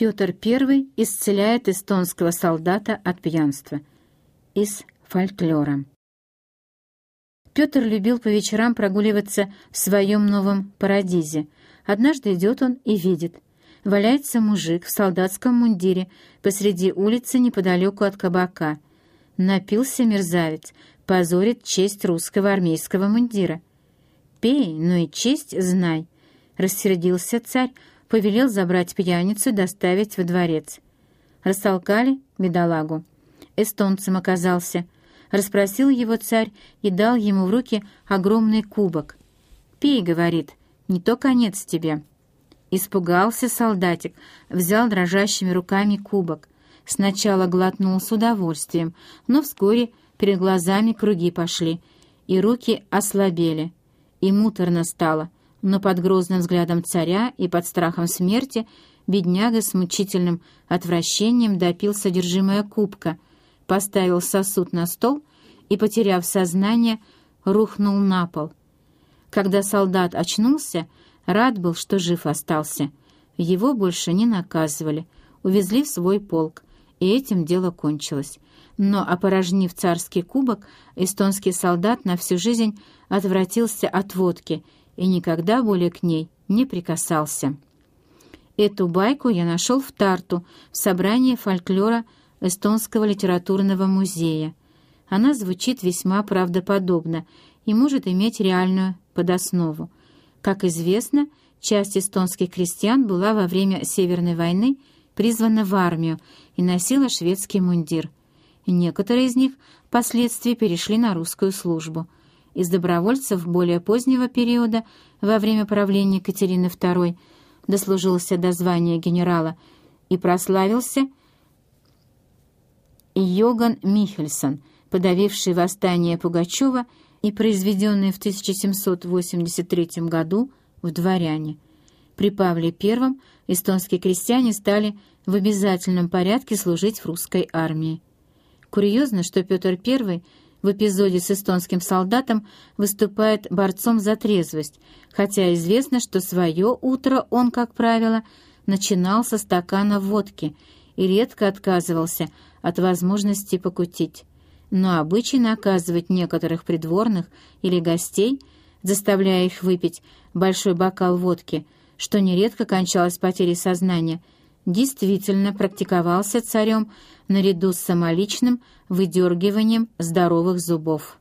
Петр I исцеляет эстонского солдата от пьянства. Из фольклора. Петр любил по вечерам прогуливаться в своем новом парадизе. Однажды идет он и видит. Валяется мужик в солдатском мундире посреди улицы неподалеку от кабака. Напился мерзавец, позорит честь русского армейского мундира. «Пей, но и честь знай», — рассердился царь, повелел забрать пьяницу и доставить во дворец. Растолкали бедолагу. Эстонцем оказался. Расспросил его царь и дал ему в руки огромный кубок. «Пей», — говорит, — «не то конец тебе». Испугался солдатик, взял дрожащими руками кубок. Сначала глотнул с удовольствием, но вскоре перед глазами круги пошли, и руки ослабели, и муторно стало — но под грозным взглядом царя и под страхом смерти бедняга с мучительным отвращением допил содержимое кубка, поставил сосуд на стол и, потеряв сознание, рухнул на пол. Когда солдат очнулся, рад был, что жив остался. Его больше не наказывали, увезли в свой полк, и этим дело кончилось. Но, опорожнив царский кубок, эстонский солдат на всю жизнь отвратился от водки — и никогда более к ней не прикасался. Эту байку я нашел в Тарту, в собрании фольклора Эстонского литературного музея. Она звучит весьма правдоподобно и может иметь реальную подоснову. Как известно, часть эстонских крестьян была во время Северной войны призвана в армию и носила шведский мундир. Некоторые из них впоследствии перешли на русскую службу – из добровольцев более позднего периода, во время правления Екатерины II, дослужился до звания генерала и прославился Йоган Михельсон, подавивший восстание Пугачева и произведенный в 1783 году в «Дворяне». При Павле I эстонские крестьяне стали в обязательном порядке служить в русской армии. Курьезно, что Петр I в эпизоде с эстонским солдатом выступает борцом за трезвость, хотя известно, что свое утро он, как правило, начинал со стакана водки и редко отказывался от возможности покутить. Но обычай наказывать некоторых придворных или гостей, заставляя их выпить большой бокал водки, что нередко кончалось потерей сознания – действительно практиковался царем наряду с самоличным выдергиванием здоровых зубов.